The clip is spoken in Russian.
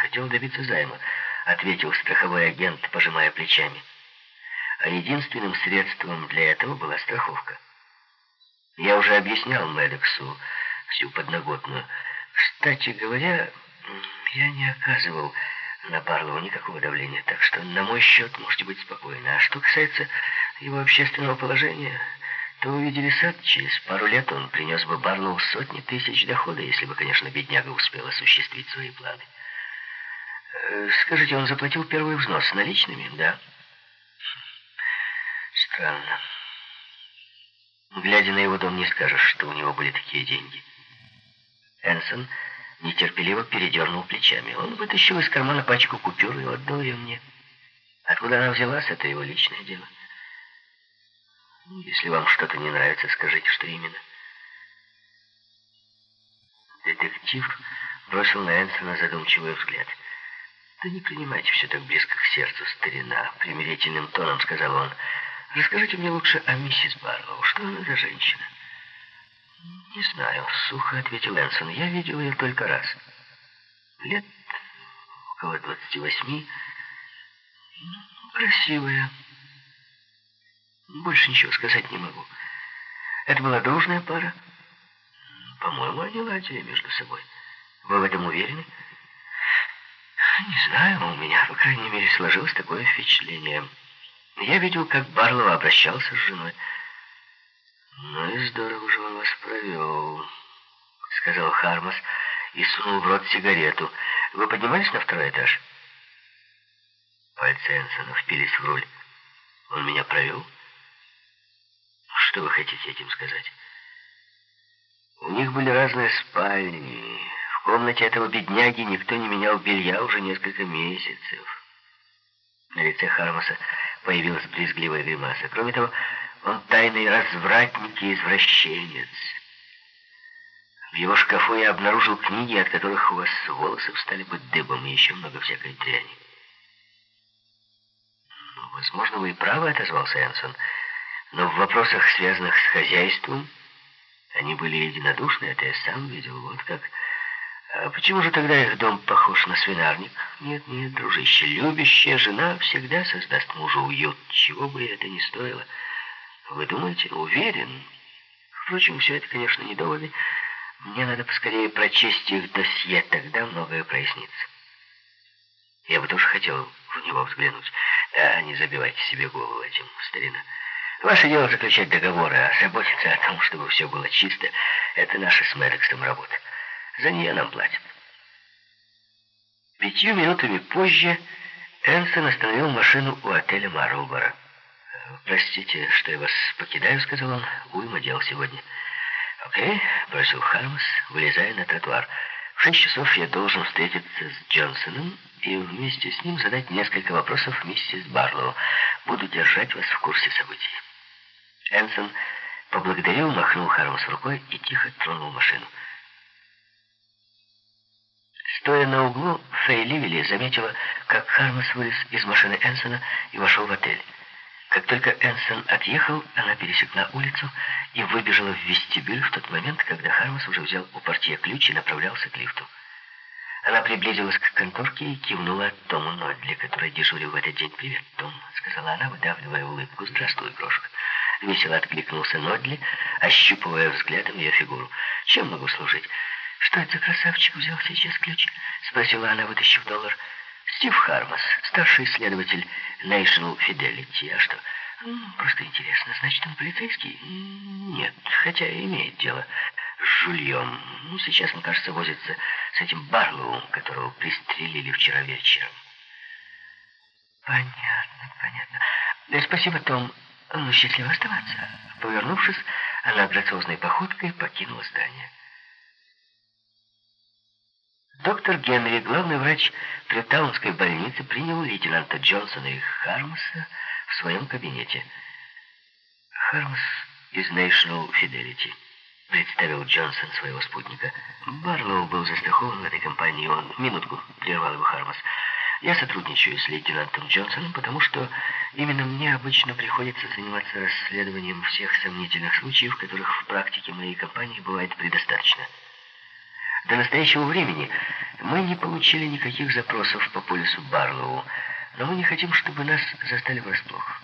Хотел добиться займа, ответил страховой агент, пожимая плечами. А единственным средством для этого была страховка. Я уже объяснял Медексу всю подноготную. Кстати говоря, я не оказывал на Барлоу никакого давления, так что на мой счет можете быть спокойны. А что касается его общественного положения, то вы видели сад, через пару лет он принес бы Барлоу сотни тысяч дохода, если бы, конечно, бедняга успел осуществить свои планы. Э, скажите, он заплатил первый взнос наличными, да? Странно. Глядя на его дом, не скажешь, что у него были такие деньги. Энсон нетерпеливо передернул плечами. Он вытащил из кармана пачку купюр и отдал ее мне. Откуда она взялась, это его личное дело. Если вам что-то не нравится, скажите, что именно. Детектив бросил на Энсона задумчивый взгляд. «Да не принимайте все так близко к сердцу, старина», — примирительным тоном сказал он. «Расскажите мне лучше о миссис Барлоу. Что она за женщина?» «Не знаю», — сухо ответил Энсон. «Я видел ее только раз. Лет около двадцати восьми. Красивая. Больше ничего сказать не могу. Это была дружная пара. По-моему, они ладили между собой. Вы в этом уверены?» «Не знаю, у меня, по крайней мере, сложилось такое впечатление. Я видел, как Барлоу обращался с женой». «Ну и здорово же он вас провел», — сказал Хармас и сунул в рот сигарету. «Вы поднимались на второй этаж?» Пальцы Энсона впились в руль. «Он меня провел?» «Что вы хотите этим сказать?» «У них были разные спальни. Комнате этого бедняги никто не менял белья уже несколько месяцев». На лице Хармаса появилась брезгливая гримаса. Кроме того, он тайный развратник и извращенец. В его шкафу я обнаружил книги, от которых у вас волосы встали бы дыбом, и еще много всякой дряни. Ну, возможно, вы и правы, отозвался Энсон. Но в вопросах, связанных с хозяйством, они были единодушны, это я сам видел. Вот как... А почему же тогда их дом похож на свинарник? Нет, нет, дружище, любящая жена всегда создаст мужу уют, чего бы это ни стоило. Вы думаете? Уверен. Впрочем, все это, конечно, не доводы. Мне надо поскорее прочесть их досье, тогда многое прояснится. Я бы тоже хотел в него взглянуть. А не забивайте себе голову этим, старина. Ваше дело заключать договоры, а заботиться о том, чтобы все было чисто, это наша с Мэддоксом работа. За нее нам платят. Пятью минутами позже Энсон остановил машину у отеля Марлборо. «Простите, что я вас покидаю», — сказал он. «Уйма дел сегодня». «Окей», — бросил Хармс, вылезая на тротуар. «В шесть часов я должен встретиться с Джонсоном и вместе с ним задать несколько вопросов миссис Барлоу. Буду держать вас в курсе событий». Энсон поблагодарил, махнул Хармс рукой и тихо тронул машину. Стоя на углу, Фэй Ливели заметила, как Хармс вылез из машины Энсона и вошел в отель. Как только Энсон отъехал, она пересекла улицу и выбежала в вестибюль в тот момент, когда Хармас уже взял у портье ключ и направлялся к лифту. Она приблизилась к конторке и кивнула Тому Нодли, который дежурил в этот день. «Привет, Том», — сказала она, выдавливая улыбку. «Здравствуй, крошка». Весело откликнулся Нодли, ощупывая взглядом ее фигуру. «Чем могу служить?» «Что это за красавчик взял сейчас ключ?» — спросила она, вытащив доллар. Стив Хармас, старший следователь National Fidelity. А что? Просто интересно. Значит, он полицейский? Нет, хотя имеет дело с жульем. Ну, сейчас, мне кажется, возится с этим Барлоу, которого пристрелили вчера вечером. Понятно, понятно. Да, спасибо, Том. Ну, счастливо оставаться. Повернувшись, она грациозной походкой покинула здание. Доктор Генри, главный врач Притаунской больницы, принял лейтенанта Джонсона и Хармса в своем кабинете. «Хармс из National Fidelity», — представил Джонсон своего спутника. Барлоу был застрахован в этой компании. Он... Минутку, прервал его Хармс. Я сотрудничаю с лейтенантом Джонсоном, потому что именно мне обычно приходится заниматься расследованием всех сомнительных случаев, которых в практике моей компании бывает предостаточно. До настоящего времени мы не получили никаких запросов по полису Барлоу, но мы не хотим, чтобы нас застали врасплох.